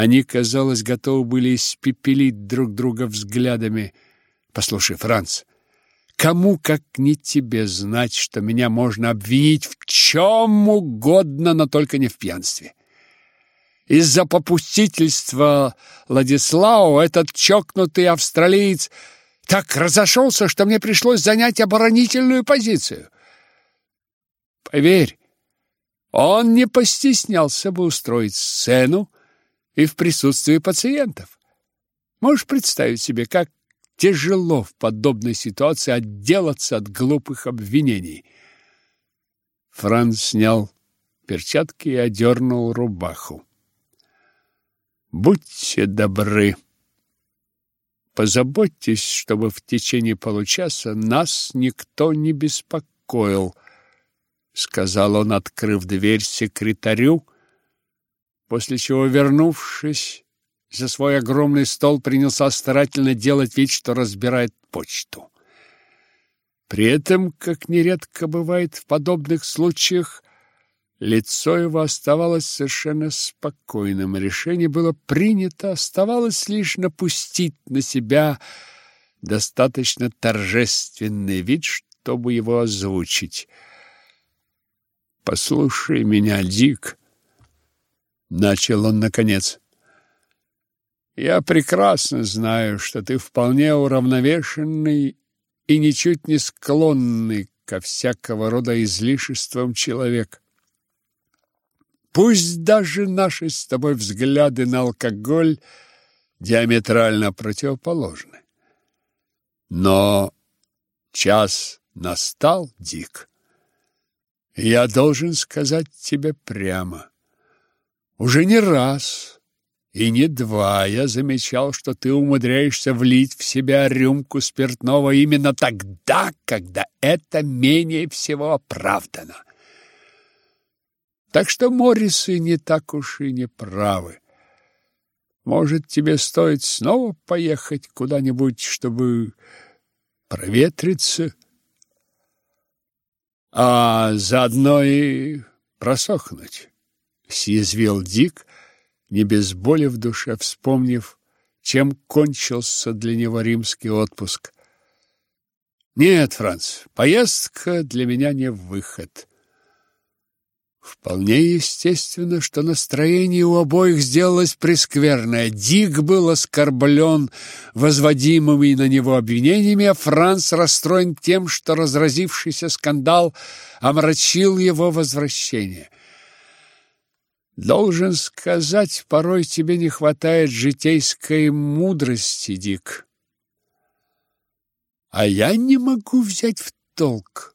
Они, казалось, готовы были испепелить друг друга взглядами. Послушай, Франц, кому, как не тебе, знать, что меня можно обвинить в чем угодно, но только не в пьянстве? Из-за попустительства Владиславу этот чокнутый австралиец так разошелся, что мне пришлось занять оборонительную позицию. Поверь, он не постеснялся бы устроить сцену и в присутствии пациентов. Можешь представить себе, как тяжело в подобной ситуации отделаться от глупых обвинений. Франц снял перчатки и одернул рубаху. Будьте добры. Позаботьтесь, чтобы в течение получаса нас никто не беспокоил сказал он, открыв дверь секретарю, после чего, вернувшись за свой огромный стол, принялся старательно делать вид, что разбирает почту. При этом, как нередко бывает в подобных случаях, лицо его оставалось совершенно спокойным. Решение было принято, оставалось лишь напустить на себя достаточно торжественный вид, чтобы его озвучить. Послушай меня, Дик, начал он наконец. Я прекрасно знаю, что ты вполне уравновешенный и ничуть не склонный ко всякого рода излишествам человек. Пусть даже наши с тобой взгляды на алкоголь диаметрально противоположны. Но час настал, Дик, я должен сказать тебе прямо. Уже не раз и не два я замечал, что ты умудряешься влить в себя рюмку спиртного именно тогда, когда это менее всего оправдано. Так что Моррисы не так уж и не правы. Может, тебе стоит снова поехать куда-нибудь, чтобы проветриться? а заодно и просохнуть, съязвил Дик, не без боли в душе вспомнив, чем кончился для него римский отпуск. Нет, Франц, поездка для меня не выход. Вполне естественно, что настроение у обоих сделалось прескверное. Дик был оскорблен возводимыми на него обвинениями, а Франц расстроен тем, что разразившийся скандал омрачил его возвращение. Должен сказать, порой тебе не хватает житейской мудрости, Дик. А я не могу взять в толк,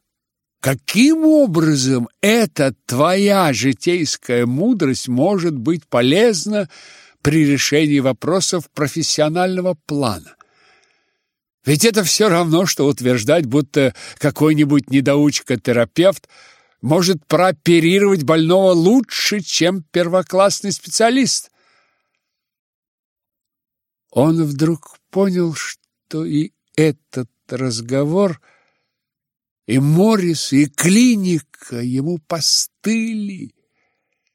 Каким образом эта твоя житейская мудрость может быть полезна при решении вопросов профессионального плана? Ведь это все равно, что утверждать, будто какой-нибудь недоучка-терапевт может прооперировать больного лучше, чем первоклассный специалист. Он вдруг понял, что и этот разговор – и Моррис, и клиника ему постыли.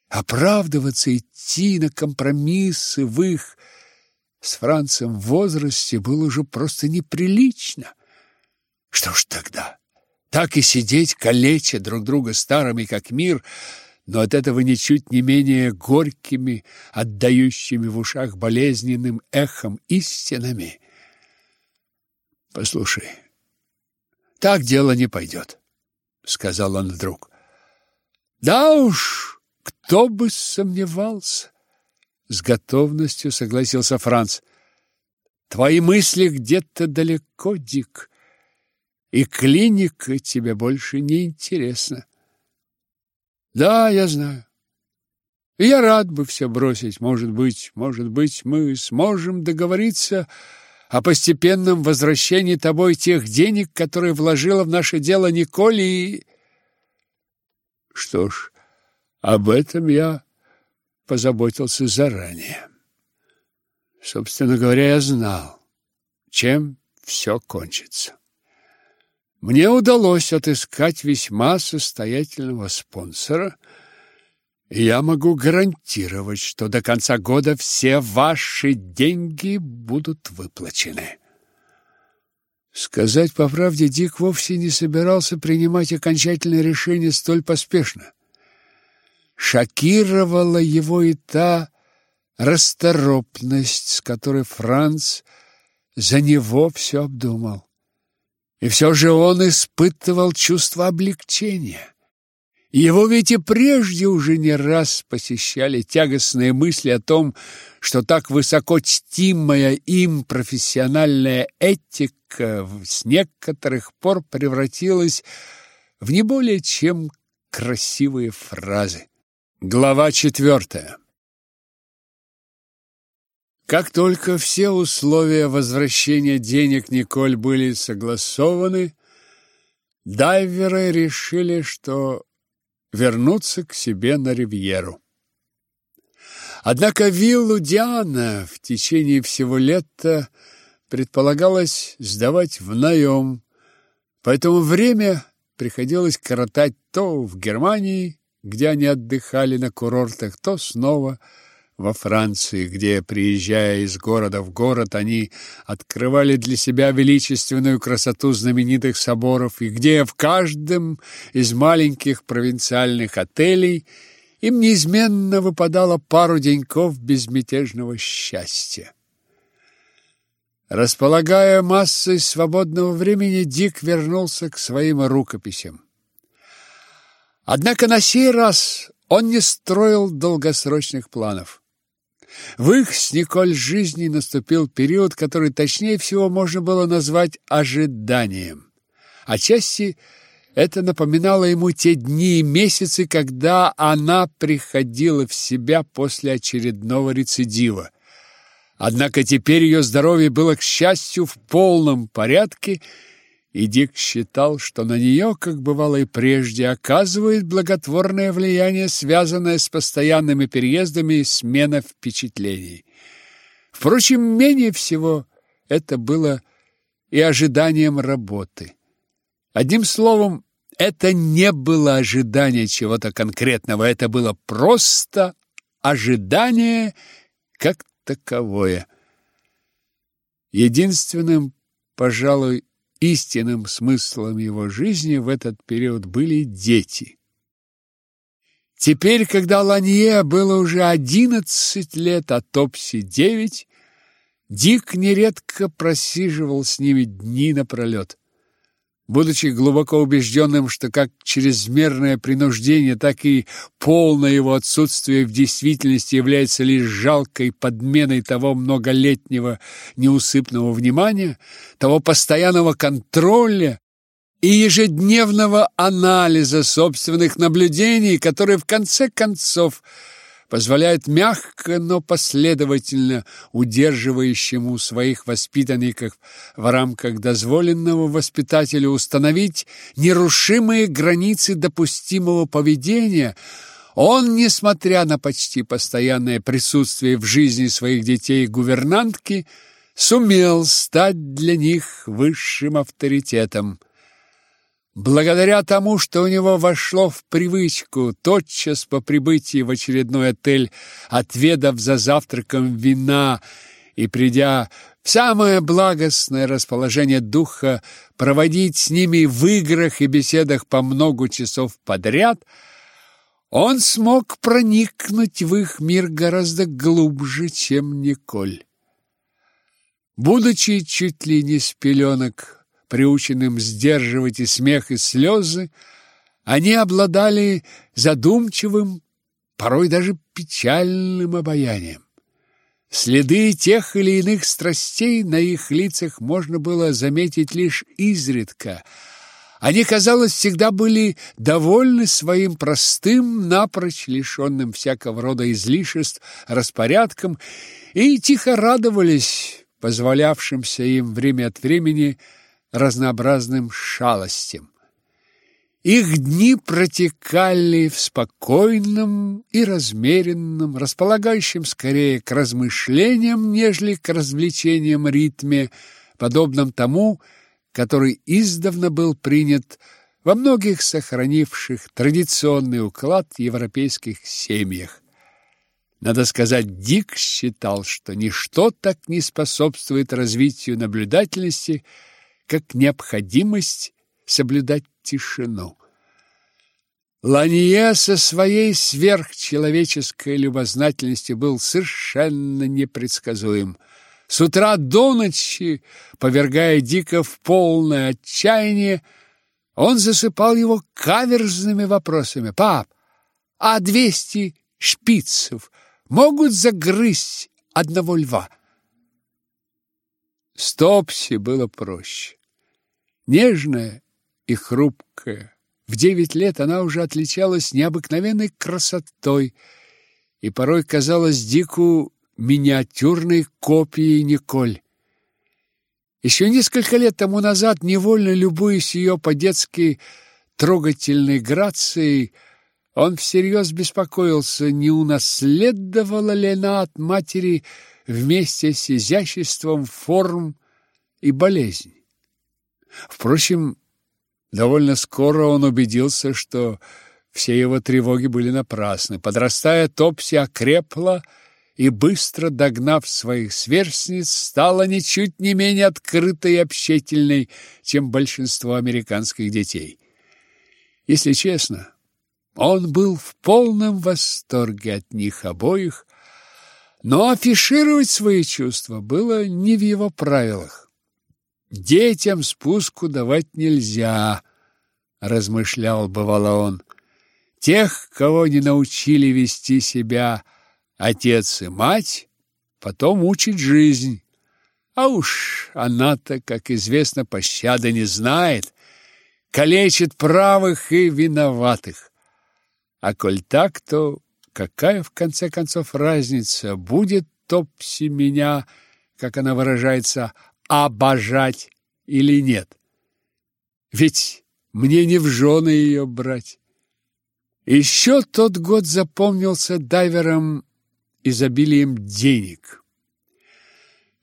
Оправдываться, идти на компромиссы в их с Францем возрасте было уже просто неприлично. Что ж тогда? Так и сидеть, калеча друг друга старыми, как мир, но от этого ничуть не менее горькими, отдающими в ушах болезненным эхом истинами. Послушай, так дело не пойдет, — сказал он вдруг. Да уж, кто бы сомневался, — с готовностью согласился Франц. Твои мысли где-то далеко, Дик, и клиника тебе больше не интересна. Да, я знаю. я рад бы все бросить. Может быть, может быть, мы сможем договориться о постепенном возвращении тобой тех денег, которые вложила в наше дело Николь и... Что ж, об этом я позаботился заранее. Собственно говоря, я знал, чем все кончится. Мне удалось отыскать весьма состоятельного спонсора, я могу гарантировать, что до конца года все ваши деньги будут выплачены. Сказать по правде, Дик вовсе не собирался принимать окончательное решение столь поспешно. Шокировала его и та расторопность, с которой Франц за него все обдумал. И все же он испытывал чувство облегчения. Его ведь и прежде уже не раз посещали тягостные мысли о том, что так высоко чтимая им профессиональная этика с некоторых пор превратилась в не более чем красивые фразы. Глава четвертая. Как только все условия возвращения денег Николь были согласованы, дайверы решили, что вернуться к себе на ривьеру. Однако виллу Диана в течение всего лета предполагалось сдавать в наем, поэтому время приходилось коротать то в Германии, где они отдыхали на курортах, то снова во Франции, где, приезжая из города в город, они открывали для себя величественную красоту знаменитых соборов, и где в каждом из маленьких провинциальных отелей им неизменно выпадало пару деньков безмятежного счастья. Располагая массой свободного времени, Дик вернулся к своим рукописям. Однако на сей раз он не строил долгосрочных планов. В их с Николь жизни наступил период, который точнее всего можно было назвать ожиданием. Отчасти это напоминало ему те дни и месяцы, когда она приходила в себя после очередного рецидива. Однако теперь ее здоровье было, к счастью, в полном порядке, и Дик считал, что на нее, как бывало и прежде, оказывает благотворное влияние, связанное с постоянными переездами и смена впечатлений. Впрочем, менее всего это было и ожиданием работы. Одним словом, это не было ожидание чего-то конкретного, это было просто ожидание как таковое. Единственным, пожалуй, Истинным смыслом его жизни в этот период были дети. Теперь, когда Ланье было уже одиннадцать лет, а Топси девять, Дик нередко просиживал с ними дни напролет будучи глубоко убежденным, что как чрезмерное принуждение, так и полное его отсутствие в действительности является лишь жалкой подменой того многолетнего неусыпного внимания, того постоянного контроля и ежедневного анализа собственных наблюдений, которые в конце концов – позволяет мягко, но последовательно удерживающему своих воспитанников в рамках дозволенного воспитателю установить нерушимые границы допустимого поведения, он, несмотря на почти постоянное присутствие в жизни своих детей гувернантки, сумел стать для них высшим авторитетом. Благодаря тому, что у него вошло в привычку тотчас по прибытии в очередной отель, отведав за завтраком вина и придя в самое благостное расположение духа, проводить с ними в играх и беседах по много часов подряд, он смог проникнуть в их мир гораздо глубже, чем Николь. Будучи чуть ли не с пеленок приученным сдерживать и смех, и слезы, они обладали задумчивым, порой даже печальным обаянием. Следы тех или иных страстей на их лицах можно было заметить лишь изредка. Они, казалось, всегда были довольны своим простым, напрочь лишенным всякого рода излишеств, распорядком и тихо радовались позволявшимся им время от времени разнообразным шалостям. Их дни протекали в спокойном и размеренном, располагающем скорее к размышлениям, нежели к развлечениям ритме, подобном тому, который издавна был принят во многих сохранивших традиционный уклад европейских семьях. Надо сказать, Дик считал, что ничто так не способствует развитию наблюдательности, как необходимость соблюдать тишину. Ланье со своей сверхчеловеческой любознательностью был совершенно непредсказуем. С утра до ночи, повергая Дика в полное отчаяние, он засыпал его каверзными вопросами. «Пап, а двести шпицев могут загрызть одного льва?» Стопси было проще. Нежная и хрупкая, в девять лет она уже отличалась необыкновенной красотой и порой казалась Дику миниатюрной копией Николь. Еще несколько лет тому назад, невольно любуясь ее по-детски трогательной грацией, он всерьез беспокоился, не унаследовала ли она от матери вместе с изяществом форм и болезнь. Впрочем, Довольно скоро он убедился, что все его тревоги были напрасны. Подрастая, Топси окрепла и, быстро догнав своих сверстниц, стала ничуть не менее открытой и общительной, чем большинство американских детей. Если честно, он был в полном восторге от них обоих, но афишировать свои чувства было не в его правилах. Детям спуску давать нельзя, размышлял бывало он. Тех, кого не научили вести себя отец и мать, потом учит жизнь. А уж она-то, как известно, пощады не знает, калечит правых и виноватых. А коль так, то какая в конце концов разница, будет Топси меня, как она выражается, обожать или нет. Ведь мне не в жены ее брать. Еще тот год запомнился дайвером изобилием денег.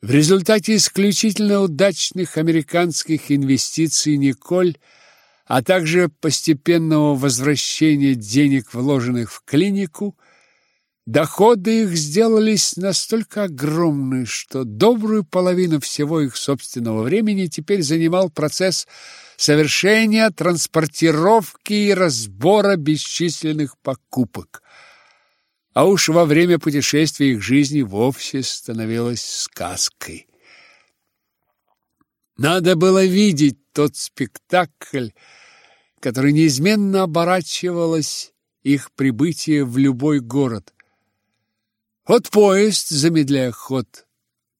В результате исключительно удачных американских инвестиций Николь, а также постепенного возвращения денег, вложенных в клинику, Доходы их сделались настолько огромны, что добрую половину всего их собственного времени теперь занимал процесс совершения транспортировки и разбора бесчисленных покупок. А уж во время путешествий их жизни вовсе становилась сказкой. Надо было видеть тот спектакль, который неизменно оборачивалось их прибытие в любой город. Вот поезд, замедляя ход,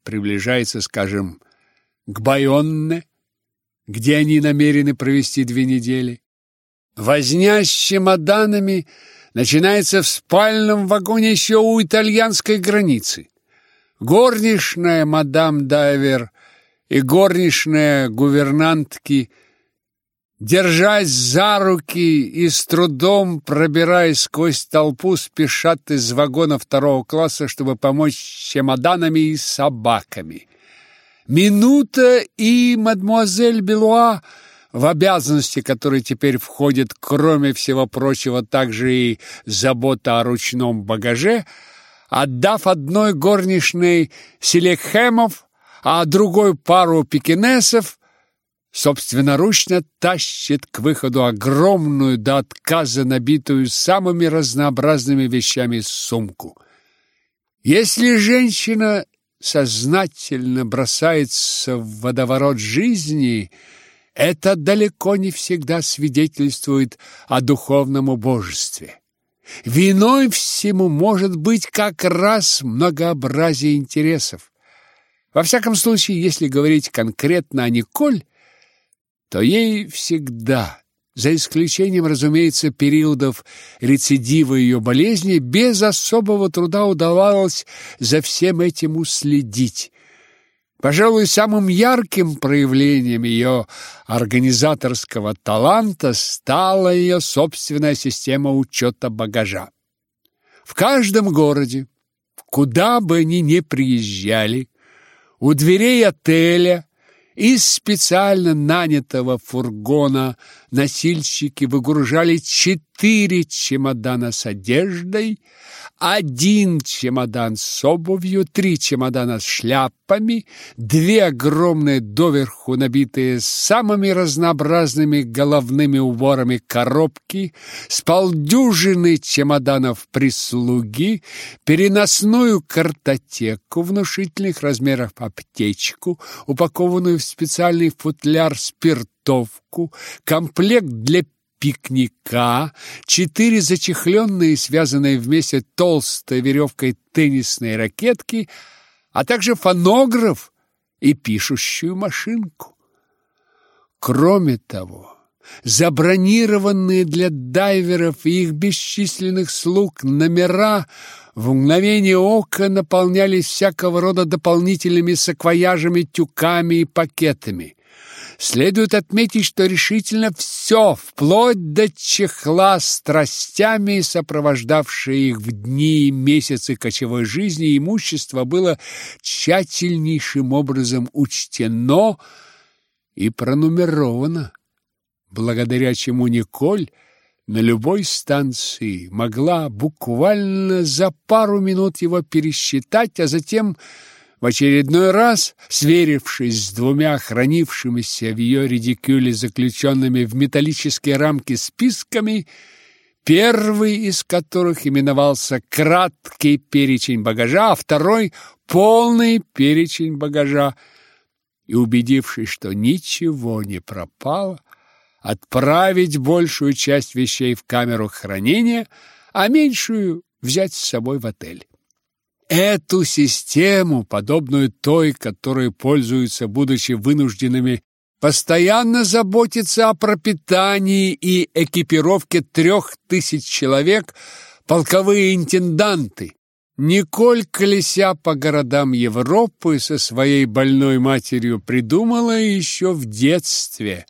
приближается, скажем, к Байонне, где они намерены провести две недели. Возня с чемоданами начинается в спальном вагоне еще у итальянской границы. Горничная мадам Дайвер и горничная гувернантки – держась за руки и с трудом пробираясь сквозь толпу, спешат из вагона второго класса, чтобы помочь чемоданами и собаками. Минута и мадемуазель Белуа, в обязанности которой теперь входит, кроме всего прочего, также и забота о ручном багаже, отдав одной горничной селекхемов, а другой пару пекинесов, собственноручно тащит к выходу огромную до отказа набитую самыми разнообразными вещами сумку. Если женщина сознательно бросается в водоворот жизни, это далеко не всегда свидетельствует о духовном убожестве. Виной всему может быть как раз многообразие интересов. Во всяком случае, если говорить конкретно о Николь, то ей всегда, за исключением, разумеется, периодов рецидива ее болезни, без особого труда удавалось за всем этим уследить. Пожалуй, самым ярким проявлением ее организаторского таланта стала ее собственная система учета багажа. В каждом городе, куда бы они ни приезжали, у дверей отеля Из специально нанятого фургона носильщики выгружали четыре чемодана с одеждой, один чемодан с обувью, три чемодана с шляпами, две огромные доверху набитые самыми разнообразными головными уборами коробки, с полдюжины чемоданов прислуги, переносную картотеку внушительных размеров аптечку, упакованную в специальный футляр спиртовку, комплект для пикника, четыре зачехленные, связанные вместе толстой веревкой теннисные ракетки, а также фонограф и пишущую машинку. Кроме того, забронированные для дайверов и их бесчисленных слуг номера в мгновение ока наполнялись всякого рода дополнительными саквояжами, тюками и пакетами. Следует отметить, что решительно все, вплоть до чехла с тростями, сопровождавшие их в дни и месяцы кочевой жизни, имущество было тщательнейшим образом учтено и пронумеровано, благодаря чему Николь на любой станции могла буквально за пару минут его пересчитать, а затем в очередной раз, сверившись с двумя хранившимися в ее редикюле заключенными в металлические рамки списками, первый из которых именовался «Краткий перечень багажа», а второй «Полный перечень багажа», и, убедившись, что ничего не пропало, отправить большую часть вещей в камеру хранения, а меньшую взять с собой в отель. Эту систему, подобную той, которой пользуются, будучи вынужденными постоянно заботиться о пропитании и экипировке трех тысяч человек, полковые интенданты, Николь, колеся по городам Европы со своей больной матерью, придумала еще в детстве.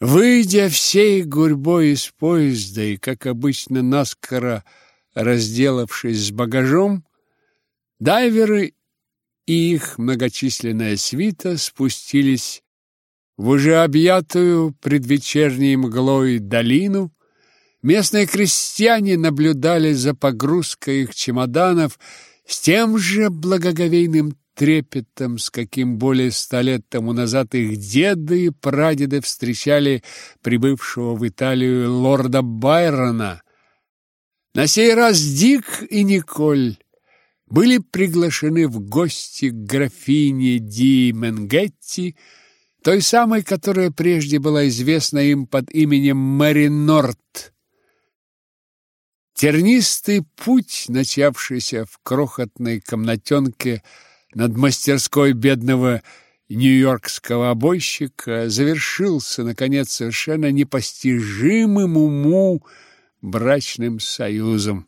Выйдя всей гурьбой из поезда и, как обычно, наскоро разделавшись с багажом, дайверы и их многочисленная свита спустились в уже объятую предвечерней мглой долину. Местные крестьяне наблюдали за погрузкой их чемоданов с тем же благоговейным трепетом, с каким более ста лет тому назад их деды и прадеды встречали прибывшего в Италию лорда Байрона – на сей раз Дик и Николь были приглашены в гости к графине Ди Менгетти, той самой, которая прежде была известна им под именем Мэри Норт. Тернистый путь, начавшийся в крохотной комнатенке над мастерской бедного нью-йоркского обойщика, завершился, наконец, совершенно непостижимым уму брачным союзом.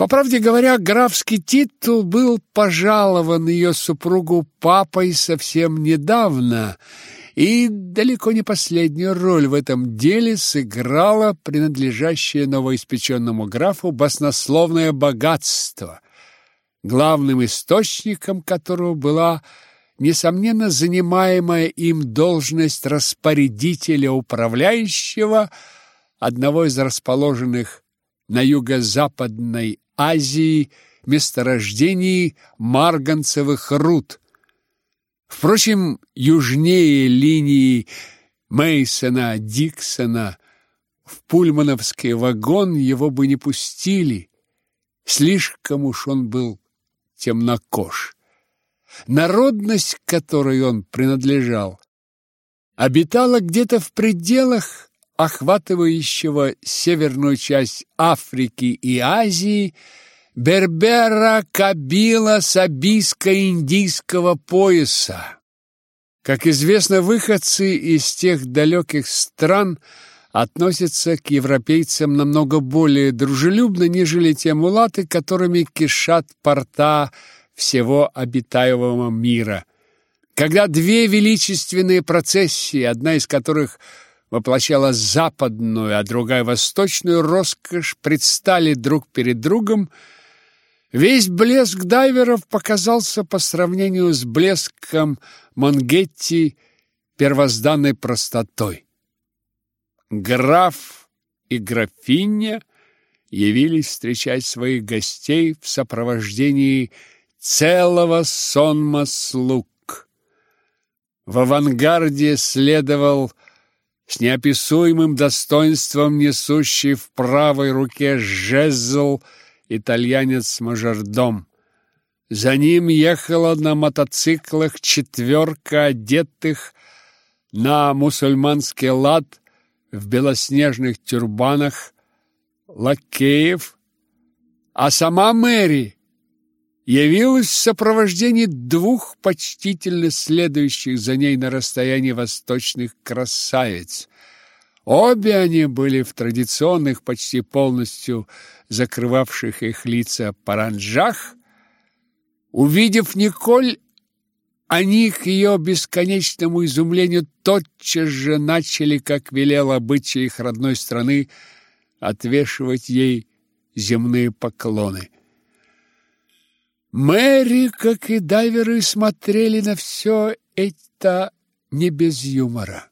По правде говоря, графский титул был пожалован ее супругу папой совсем недавно, и далеко не последнюю роль в этом деле сыграло принадлежащее новоиспеченному графу баснословное богатство, главным источником которого была несомненно занимаемая им должность распорядителя управляющего – одного из расположенных на юго-западной Азии месторождений марганцевых руд. Впрочем, южнее линии Мейсона Диксона в пульмановский вагон его бы не пустили. Слишком уж он был темнокож. Народность, которой он принадлежал, обитала где-то в пределах охватывающего северную часть Африки и Азии, Бербера Кабила Сабийско-Индийского пояса. Как известно, выходцы из тех далеких стран относятся к европейцам намного более дружелюбно, нежели те мулаты, которыми кишат порта всего обитаемого мира. Когда две величественные процессии, одна из которых – воплощала западную, а другая восточную роскошь, предстали друг перед другом, Весь блеск дайверов показался по сравнению с блеском Монгетти первозданной простотой. Граф и графиня явились встречать своих гостей в сопровождении целого сонма слуг. В авангарде следовал с неописуемым достоинством несущий в правой руке жезл итальянец-мажордом. За ним ехала на мотоциклах четверка одетых на мусульманский лад в белоснежных тюрбанах лакеев, а сама Мэри явилась в сопровождении двух почтительно следующих за ней на расстоянии восточных красавиц. Обе они были в традиционных, почти полностью закрывавших их лица паранджах. Увидев Николь, они к ее бесконечному изумлению тотчас же начали, как велел обычай их родной страны, отвешивать ей земные поклоны. Мэри, как и дайверы, смотрели на все это не без юмора.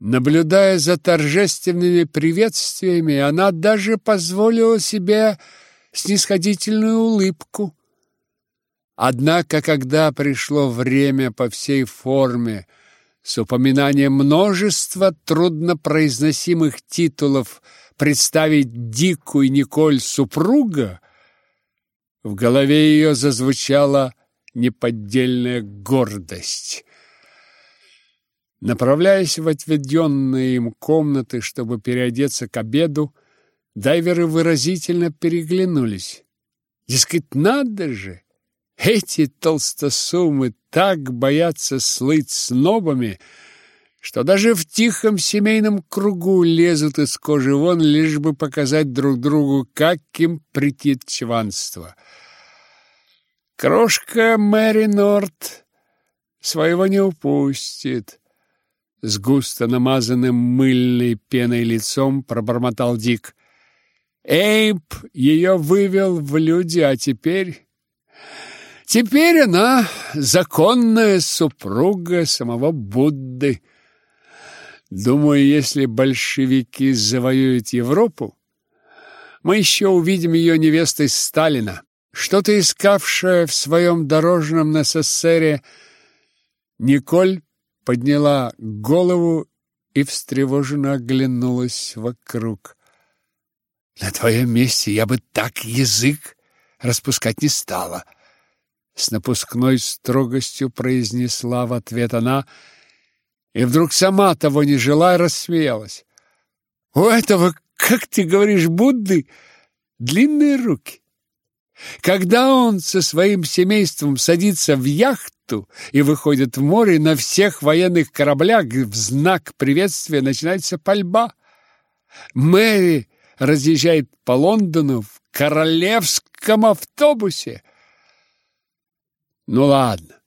Наблюдая за торжественными приветствиями, она даже позволила себе снисходительную улыбку. Однако, когда пришло время по всей форме с упоминанием множества труднопроизносимых титулов представить Дику и Николь супруга, в голове ее зазвучала неподдельная гордость. Направляясь в отведенные им комнаты, чтобы переодеться к обеду, дайверы выразительно переглянулись. Дескать, надо же! Эти толстосумы так боятся слыть снобами, что даже в тихом семейном кругу лезут из кожи вон, лишь бы показать друг другу, как им претит чванство. Крошка Мэри Норт своего не упустит. С густо намазанным мыльной пеной лицом пробормотал Дик. Эйб ее вывел в люди, а теперь... Теперь она законная супруга самого Будды. Думаю, если большевики завоюют Европу, мы еще увидим ее невестой Сталина. Что-то искавшая в своем дорожном НССРе Николь подняла голову и встревоженно оглянулась вокруг. «На твоем месте я бы так язык распускать не стала!» С напускной строгостью произнесла в ответ она — и вдруг сама того не желая рассмеялась. У этого, как ты говоришь, Будды длинные руки. Когда он со своим семейством садится в яхту и выходит в море, на всех военных кораблях в знак приветствия начинается пальба. Мэри разъезжает по Лондону в королевском автобусе. Ну ладно,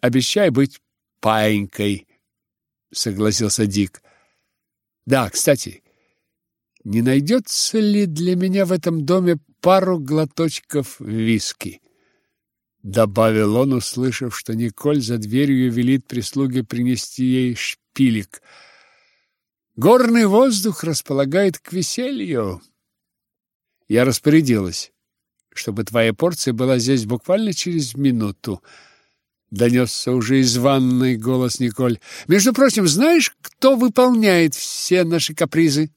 обещай быть паинькой, согласился Дик. Да, кстати, не найдется ли для меня в этом доме пару глоточков виски? Добавил он, услышав, что Николь за дверью велит прислуге принести ей шпилек. Горный воздух располагает к веселью. Я распорядилась, чтобы твоя порция была здесь буквально через минуту. Донесся уже из ванной голос Николь. Между прочим, знаешь, кто выполняет все наши капризы?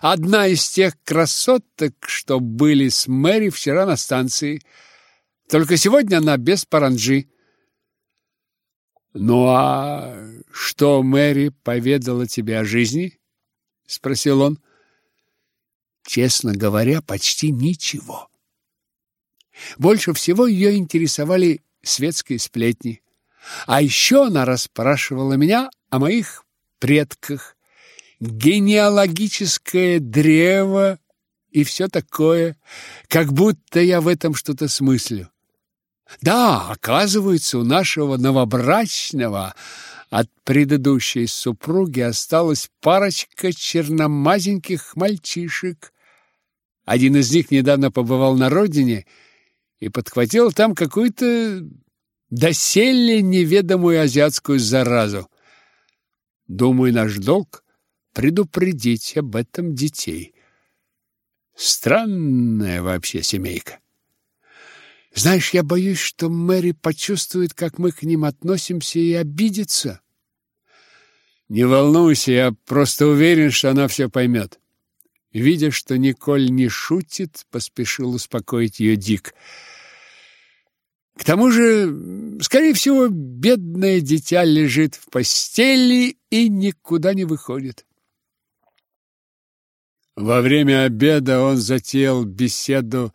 Одна из тех красоток, что были с Мэри вчера на станции. Только сегодня она без паранджи. Ну а что Мэри поведала тебе о жизни? спросил он. Честно говоря, почти ничего. Больше всего ее интересовали светские сплетни. А еще она расспрашивала меня о моих предках, генеалогическое древо и все такое, как будто я в этом что-то смыслю. Да, оказывается, у нашего новобрачного от предыдущей супруги осталась парочка черномазеньких мальчишек, Один из них недавно побывал на родине и подхватил там какую-то доселе неведомую азиатскую заразу. Думаю, наш долг предупредить об этом детей. Странная вообще семейка. Знаешь, я боюсь, что Мэри почувствует, как мы к ним относимся, и обидится. Не волнуйся, я просто уверен, что она все поймет. Видя, что Николь не шутит, поспешил успокоить ее Дик. К тому же, скорее всего, бедное дитя лежит в постели и никуда не выходит. Во время обеда он затеял беседу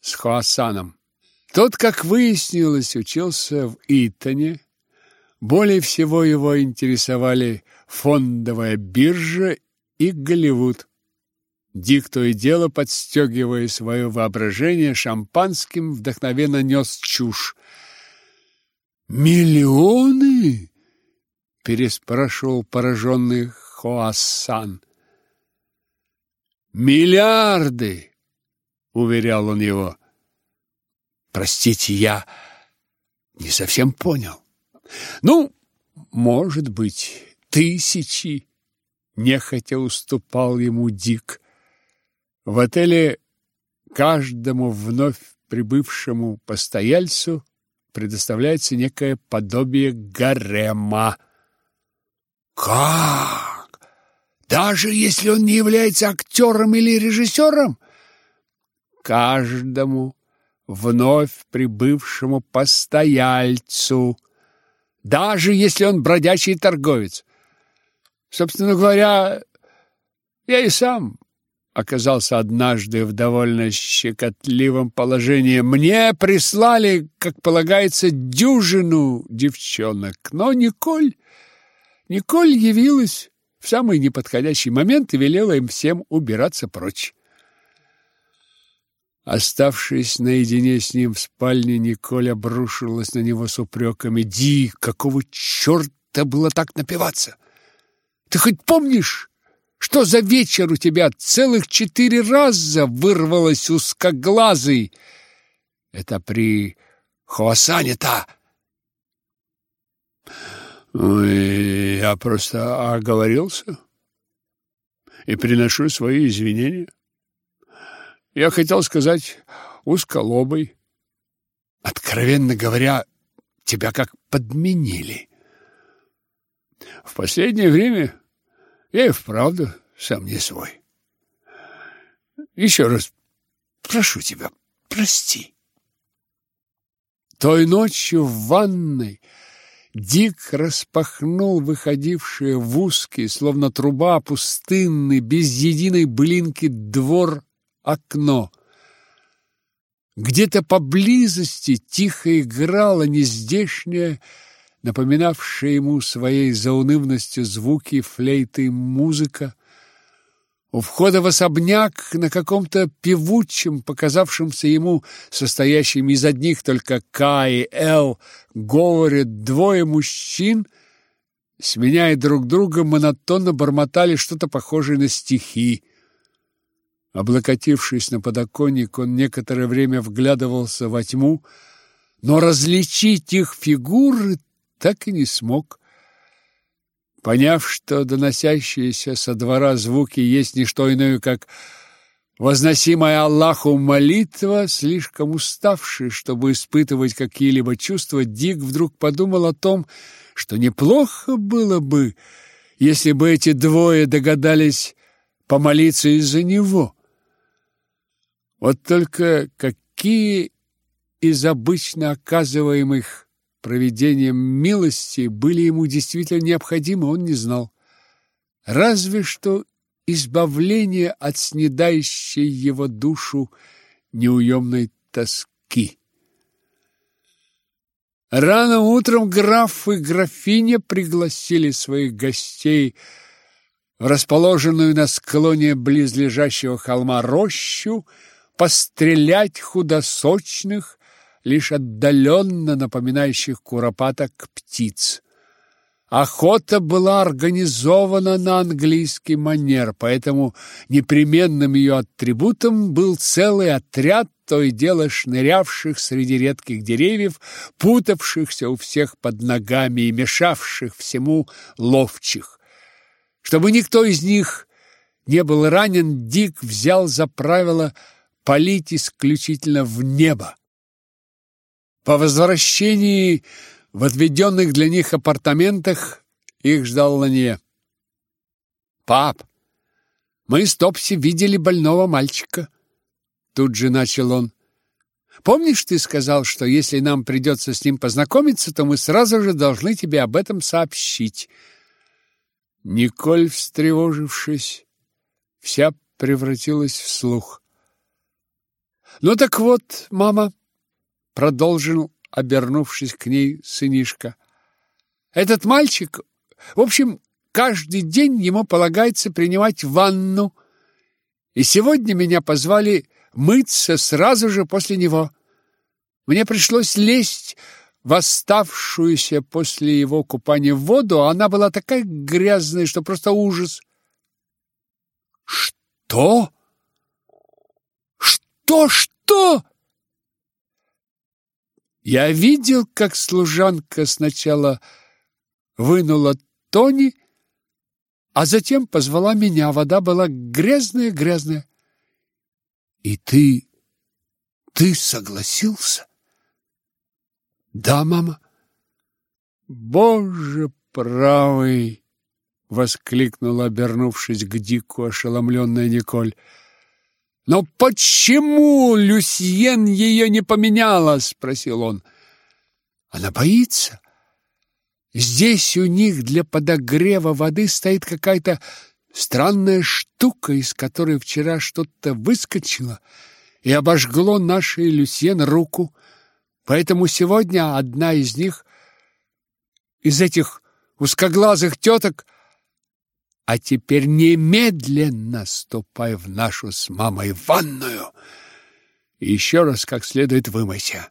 с Хуасаном. Тот, как выяснилось, учился в Итоне. Более всего его интересовали фондовая биржа и Голливуд. Дик то и дело, подстегивая свое воображение шампанским, вдохновенно нес чушь. «Миллионы?» — переспрашивал пораженный Хоассан. «Миллиарды!» — уверял он его. «Простите, я не совсем понял. Ну, может быть, тысячи!» Нехотя уступал ему Дик. В отеле каждому вновь прибывшему постояльцу предоставляется некое подобие гарема. Как? Даже если он не является актером или режиссером? Каждому вновь прибывшему постояльцу, даже если он бродячий торговец. Собственно говоря, я и сам оказался однажды в довольно щекотливом положении. Мне прислали, как полагается, дюжину девчонок, но Николь... Николь явилась в самый неподходящий момент и велела им всем убираться прочь. Оставшись наедине с ним в спальне, Николь обрушилась на него с упреками. «Ди, какого черта было так напиваться? Ты хоть помнишь, что за вечер у тебя целых четыре раза вырвалось узкоглазый? Это при Хуасане-то. Я просто оговорился и приношу свои извинения. Я хотел сказать узколобый. Откровенно говоря, тебя как подменили. В последнее время я и вправду сам не свой. Еще раз прошу тебя, прости. Той ночью в ванной Дик распахнул выходившие в узкий, словно труба, пустынный, без единой блинки двор окно. Где-то поблизости тихо играла нездешняя напоминавшая ему своей заунывностью звуки флейты музыка. У входа в особняк на каком-то певучем, показавшемся ему состоящим из одних только К и Л, говорят двое мужчин, сменяя друг друга, монотонно бормотали что-то похожее на стихи. Облокотившись на подоконник, он некоторое время вглядывался во тьму, но различить их фигуры так и не смог. Поняв, что доносящиеся со двора звуки есть не что иное, как возносимая Аллаху молитва, слишком уставший, чтобы испытывать какие-либо чувства, Дик вдруг подумал о том, что неплохо было бы, если бы эти двое догадались помолиться из-за него. Вот только какие из обычно оказываемых проведением милости были ему действительно необходимы, он не знал. Разве что избавление от снедающей его душу неуемной тоски. Рано утром граф и графиня пригласили своих гостей в расположенную на склоне близлежащего холма рощу пострелять худосочных, лишь отдаленно напоминающих куропаток птиц. Охота была организована на английский манер, поэтому непременным ее атрибутом был целый отряд то и дело шнырявших среди редких деревьев, путавшихся у всех под ногами и мешавших всему ловчих. Чтобы никто из них не был ранен, Дик взял за правило палить исключительно в небо. По возвращении в отведенных для них апартаментах их ждал Ланье. «Пап, мы с Топси видели больного мальчика», — тут же начал он. «Помнишь, ты сказал, что если нам придется с ним познакомиться, то мы сразу же должны тебе об этом сообщить?» Николь, встревожившись, вся превратилась в слух. «Ну так вот, мама», — продолжил обернувшись к ней сынишка. Этот мальчик, в общем, каждый день ему полагается принимать ванну. И сегодня меня позвали мыться сразу же после него. Мне пришлось лезть в оставшуюся после его купания в воду, а она была такая грязная, что просто ужас. Что? Что, что? Я видел, как служанка сначала вынула Тони, а затем позвала меня. Вода была грязная-грязная. И ты... ты согласился? Да, мама. Боже правый! Воскликнула, обернувшись к Дику, ошеломленная Николь. «Но почему Люсьен ее не поменяла?» — спросил он. «Она боится. Здесь у них для подогрева воды стоит какая-то странная штука, из которой вчера что-то выскочило и обожгло нашей Люсьен руку. Поэтому сегодня одна из них, из этих узкоглазых теток, а теперь немедленно ступай в нашу с мамой ванную и еще раз как следует вымойся.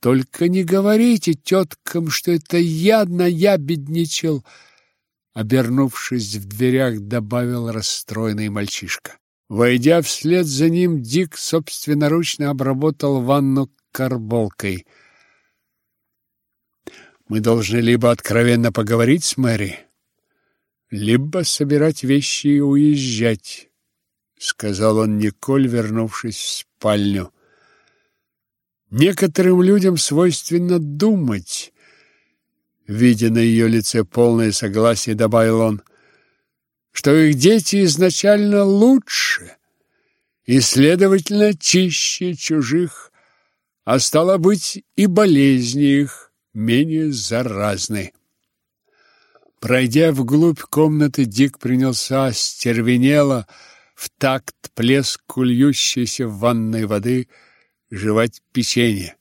Только не говорите теткам, что это я наябедничал, обернувшись в дверях, добавил расстроенный мальчишка. Войдя вслед за ним, Дик собственноручно обработал ванну карболкой. Мы должны либо откровенно поговорить с Мэри, либо собирать вещи и уезжать, сказал он Николь, вернувшись в спальню. Некоторым людям свойственно думать. Видя на ее лице полное согласие, добавил он, что их дети изначально лучше и, следовательно, чище чужих, а стало быть, и болезни их менее заразны. Пройдя вглубь комнаты, Дик принялся стервенело в такт плеску льющейся в ванной воды жевать печенье.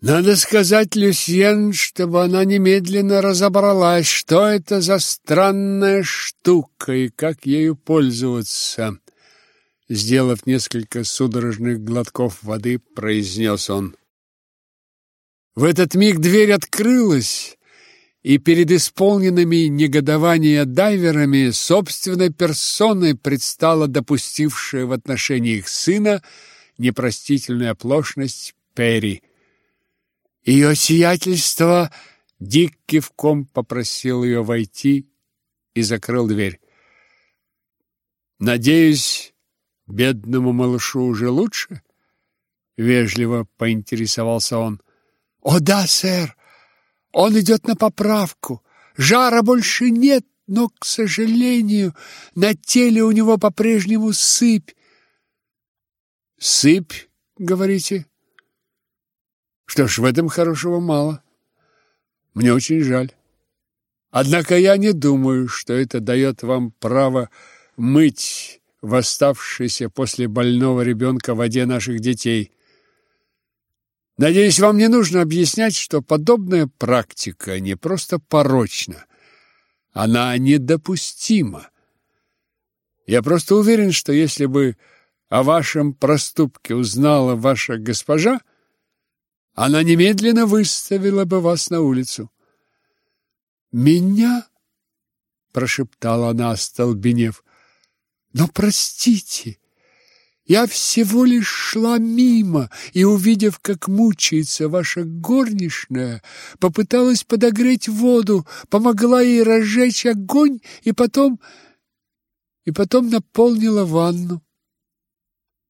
Надо сказать Люсьен, чтобы она немедленно разобралась, что это за странная штука и как ею пользоваться. Сделав несколько судорожных глотков воды, произнес он. В этот миг дверь открылась, и перед исполненными негодования дайверами собственной персоной предстала допустившая в отношении их сына непростительную оплошность Перри. Ее сиятельство Дик кивком попросил ее войти и закрыл дверь. «Надеюсь, бедному малышу уже лучше?» — вежливо поинтересовался он. «О да, сэр!» Он идет на поправку. Жара больше нет, но, к сожалению, на теле у него по-прежнему сыпь. Сыпь, говорите? Что ж, в этом хорошего мало. Мне очень жаль. Однако я не думаю, что это дает вам право мыть в оставшейся после больного ребенка воде наших детей. Надеюсь, вам не нужно объяснять, что подобная практика не просто порочна, она недопустима. Я просто уверен, что если бы о вашем проступке узнала ваша госпожа, она немедленно выставила бы вас на улицу. Меня? прошептала она, остолбенев. Но простите, я всего лишь шла мимо и, увидев, как мучается ваша горничная, попыталась подогреть воду, помогла ей разжечь огонь и потом... и потом наполнила ванну.